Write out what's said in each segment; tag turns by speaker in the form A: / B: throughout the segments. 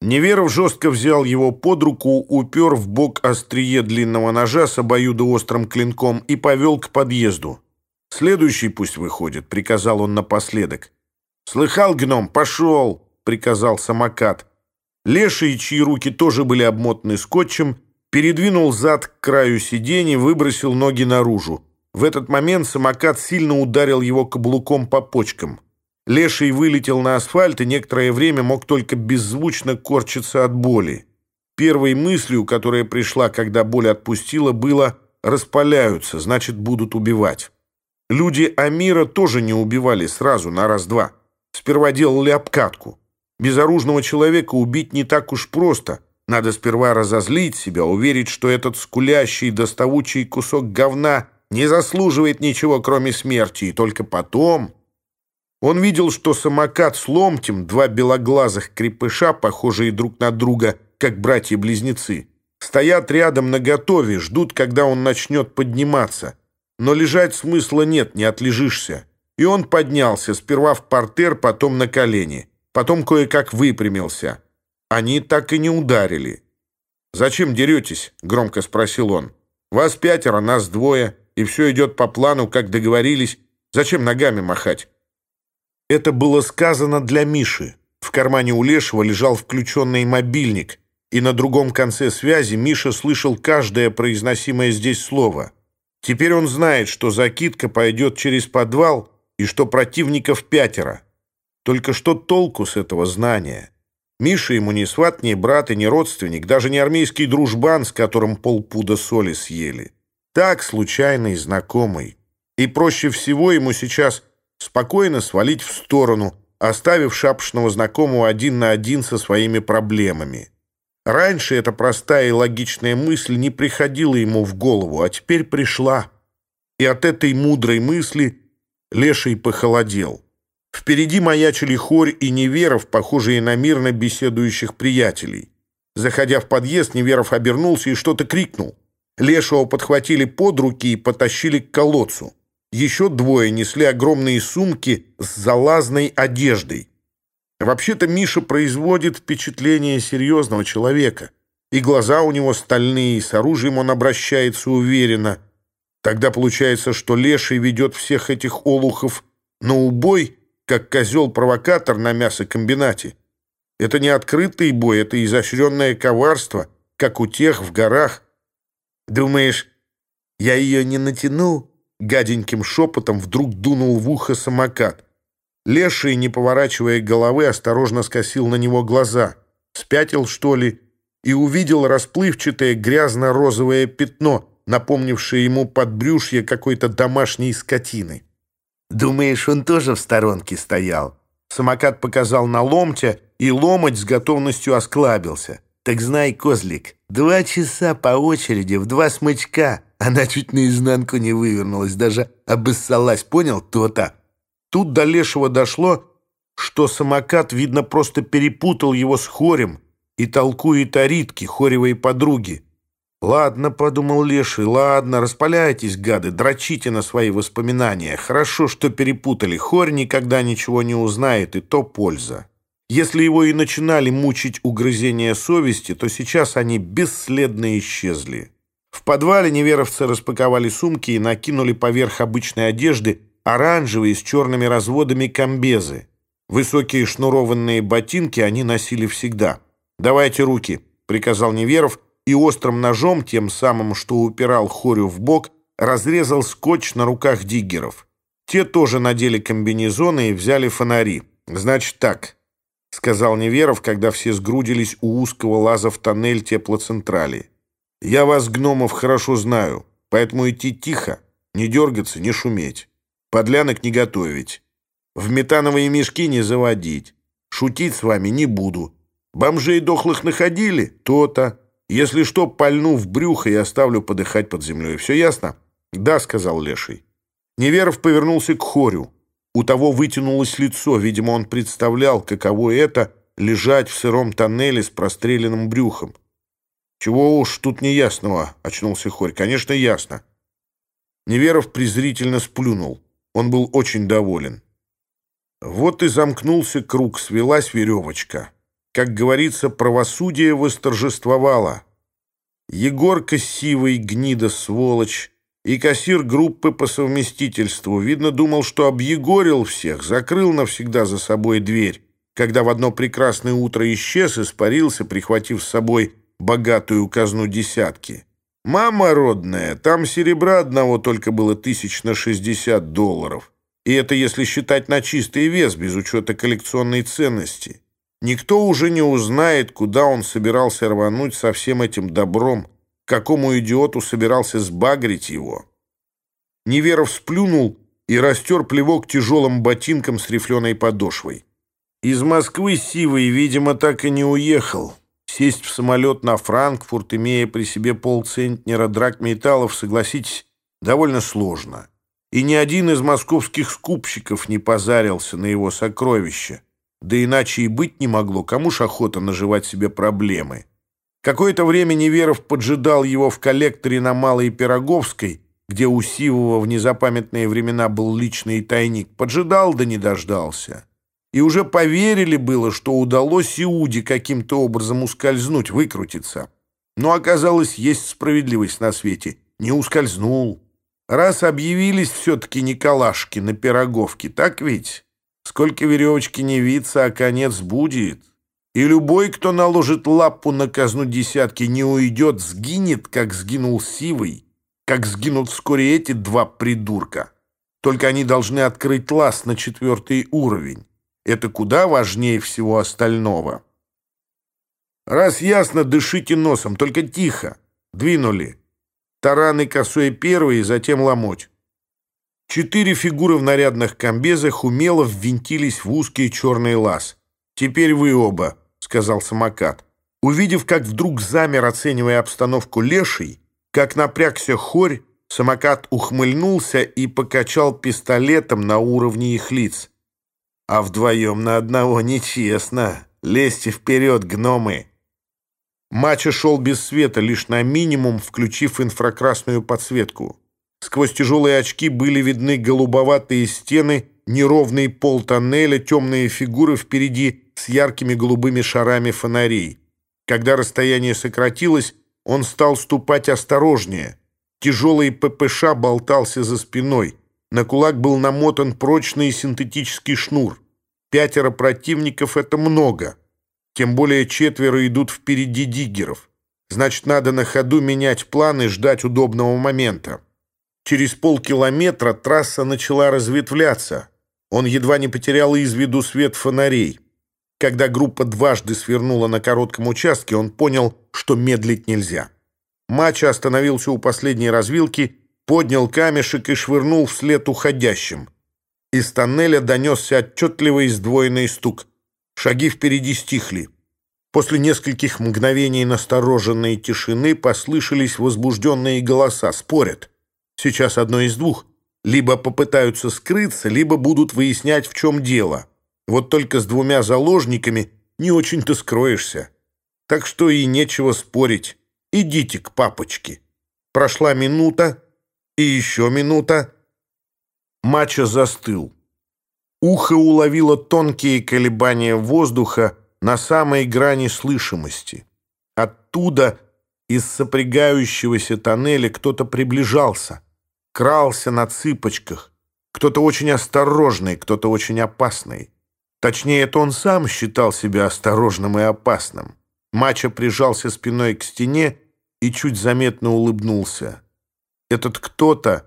A: Неверов жестко взял его под руку, упер в бок острие длинного ножа с обоюдоострым клинком и повел к подъезду. «Следующий пусть выходит», — приказал он напоследок. «Слыхал, гном? Пошел!» — приказал самокат. Леший, чьи руки тоже были обмотаны скотчем, передвинул зад к краю сиденья, выбросил ноги наружу. В этот момент самокат сильно ударил его каблуком по почкам. Леший вылетел на асфальт и некоторое время мог только беззвучно корчиться от боли. Первой мыслью, которая пришла, когда боль отпустила, было «распаляются, значит, будут убивать». Люди Амира тоже не убивали сразу на раз-два. Сперва делали обкатку. Безоружного человека убить не так уж просто. Надо сперва разозлить себя, уверить, что этот скулящий, доставучий кусок говна не заслуживает ничего, кроме смерти, и только потом... Он видел, что самокат с ломтем, два белоглазых крепыша, похожие друг на друга, как братья-близнецы, стоят рядом наготове, ждут, когда он начнет подниматься. Но лежать смысла нет, не отлежишься. И он поднялся, сперва в портер, потом на колени. Потом кое-как выпрямился. Они так и не ударили. «Зачем деретесь?» — громко спросил он. «Вас пятеро, нас двое, и все идет по плану, как договорились. Зачем ногами махать?» Это было сказано для Миши. В кармане у Лешего лежал включенный мобильник, и на другом конце связи Миша слышал каждое произносимое здесь слово. Теперь он знает, что закидка пойдет через подвал и что противников пятеро. Только что толку с этого знания? Миша ему не сват, не брат и не родственник, даже не армейский дружбан, с которым полпуда соли съели. Так, случайный знакомый. И проще всего ему сейчас спокойно свалить в сторону, оставив шапшного знакомого один на один со своими проблемами. Раньше эта простая и логичная мысль не приходила ему в голову, а теперь пришла. И от этой мудрой мысли Леший похолодел. Впереди маячили хорь и Неверов, похожие на мирно беседующих приятелей. Заходя в подъезд, Неверов обернулся и что-то крикнул. Лешего подхватили под руки и потащили к колодцу. Еще двое несли огромные сумки с залазной одеждой. Вообще-то Миша производит впечатление серьезного человека. И глаза у него стальные, и с оружием он обращается уверенно. Тогда получается, что Леший ведет всех этих олухов на убой, как козел-провокатор на мясокомбинате. Это не открытый бой, это изощренное коварство, как у тех в горах. Думаешь, я ее не натянул? Гаденьким шепотом вдруг дунул в ухо самокат. Леший, не поворачивая головы, осторожно скосил на него глаза. Спятил, что ли, и увидел расплывчатое грязно-розовое пятно, напомнившее ему подбрюшье какой-то домашней скотины. «Думаешь, он тоже в сторонке стоял?» Самокат показал на ломтя, и ломоть с готовностью осклабился. «Так знай, козлик, два часа по очереди в два смычка». Она чуть наизнанку не вывернулась, даже обоссалась, понял? То-то. Тут до Лешего дошло, что самокат, видно, просто перепутал его с Хорем и толкует о Ритке, Хоревой подруги. «Ладно», — подумал Леший, — «ладно, распаляйтесь, гады, дрочите на свои воспоминания. Хорошо, что перепутали. Хорь никогда ничего не узнает, и то польза». Если его и начинали мучить угрызения совести, то сейчас они бесследно исчезли. В подвале неверовцы распаковали сумки и накинули поверх обычной одежды оранжевые с черными разводами комбезы. Высокие шнурованные ботинки они носили всегда. «Давайте руки», — приказал Неверов, и острым ножом, тем самым, что упирал Хорю в бок, разрезал скотч на руках диггеров. Те тоже надели комбинезоны и взяли фонари. «Значит так», — сказал Неверов, когда все сгрудились у узкого лаза в тоннель теплоцентрали. Я вас, гномов, хорошо знаю, поэтому идти тихо, не дергаться, не шуметь, подлянок не готовить, в метановые мешки не заводить, шутить с вами не буду. Бомжей дохлых находили? То-то. Если что, пальну в брюхо и оставлю подыхать под землей. Все ясно?» «Да», — сказал Леший. Неверов повернулся к хорю. У того вытянулось лицо, видимо, он представлял, каково это — лежать в сыром тоннеле с простреленным брюхом. «Чего уж тут неясного?» — очнулся Хорь. «Конечно, ясно». Неверов презрительно сплюнул. Он был очень доволен. Вот и замкнулся круг, свелась веревочка. как говорится, правосудие восторжествовало. Егорка Сивый, гнида сволочь, и кассир группы по совместительству, видно, думал, что объегорил всех, закрыл навсегда за собой дверь, когда в одно прекрасное утро исчез, испарился, прихватив с собой богатую казну десятки. Мама родная, там серебра одного только было тысяч на 60 долларов. И это если считать на чистый вес, без учета коллекционной ценности. Никто уже не узнает, куда он собирался рвануть со всем этим добром, какому идиоту собирался сбагрить его. Неверов сплюнул и растер плевок тяжелым ботинком с рифленой подошвой. Из Москвы Сивый, видимо, так и не уехал. Сесть в самолет на Франкфурт, имея при себе полцентнера драгметаллов, согласитесь, довольно сложно. И ни один из московских скупщиков не позарился на его сокровища. Да иначе и быть не могло, кому ж охота наживать себе проблемы. Какое-то время Неверов поджидал его в коллекторе на Малой Пироговской, где у Сивова в незапамятные времена был личный тайник. Поджидал да не дождался и уже поверили было, что удалось Иуде каким-то образом ускользнуть, выкрутиться. Но оказалось, есть справедливость на свете. Не ускользнул. Раз объявились все-таки Николашки на пироговке, так ведь? Сколько веревочки не виться, а конец будет. И любой, кто наложит лапу на казну десятки, не уйдет, сгинет, как сгинул Сивый, как сгинут вскоре эти два придурка. Только они должны открыть лаз на четвертый уровень. Это куда важнее всего остального. Раз ясно, дышите носом, только тихо. Двинули. Тараны и косой первый, затем ломоть. Четыре фигуры в нарядных комбезах умело ввинтились в узкий черный лаз. «Теперь вы оба», — сказал самокат. Увидев, как вдруг замер, оценивая обстановку леший, как напрягся хорь, самокат ухмыльнулся и покачал пистолетом на уровне их лиц. А вдвоем на одного нечестно. Лезьте вперед, гномы!» Мача шел без света, лишь на минимум, включив инфракрасную подсветку. Сквозь тяжелые очки были видны голубоватые стены, неровный пол тоннеля, темные фигуры впереди с яркими голубыми шарами фонарей. Когда расстояние сократилось, он стал ступать осторожнее. Тяжелый ППШ болтался за спиной. На кулак был намотан прочный синтетический шнур. Пятеро противников — это много. Тем более четверо идут впереди диггеров. Значит, надо на ходу менять планы и ждать удобного момента. Через полкилометра трасса начала разветвляться. Он едва не потерял из виду свет фонарей. Когда группа дважды свернула на коротком участке, он понял, что медлить нельзя. Мача остановился у последней развилки поднял камешек и швырнул вслед уходящим. Из тоннеля донесся отчетливый сдвоенный стук. Шаги впереди стихли. После нескольких мгновений настороженной тишины послышались возбужденные голоса. Спорят. Сейчас одно из двух. Либо попытаются скрыться, либо будут выяснять, в чем дело. Вот только с двумя заложниками не очень-то скроешься. Так что и нечего спорить. Идите к папочке. Прошла минута, и еще минута. Мачо застыл. Ухо уловило тонкие колебания воздуха на самой грани слышимости. Оттуда, из сопрягающегося тоннеля, кто-то приближался, крался на цыпочках. Кто-то очень осторожный, кто-то очень опасный. Точнее, это он сам считал себя осторожным и опасным. Мачо прижался спиной к стене и чуть заметно улыбнулся. Этот кто-то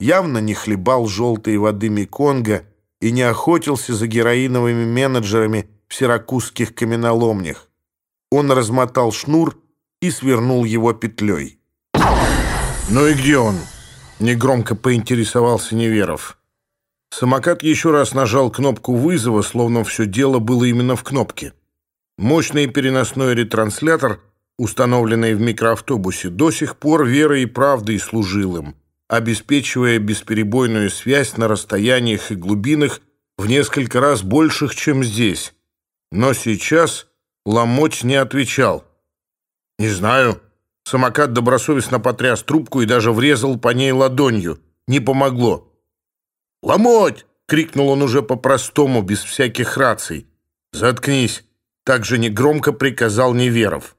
A: явно не хлебал желтой воды Меконга и не охотился за героиновыми менеджерами в сиракузских каменоломнях. Он размотал шнур и свернул его петлей. «Ну и где он?» — негромко поинтересовался Неверов. Самокат еще раз нажал кнопку вызова, словно все дело было именно в кнопке. Мощный переносной ретранслятор установленный в микроавтобусе, до сих пор верой и правдой служил им, обеспечивая бесперебойную связь на расстояниях и глубинах в несколько раз больших, чем здесь. Но сейчас Ломоть не отвечал. «Не знаю». Самокат добросовестно потряс трубку и даже врезал по ней ладонью. Не помогло. «Ломоть!» — крикнул он уже по-простому, без всяких раций. «Заткнись!» Также негромко приказал Неверов.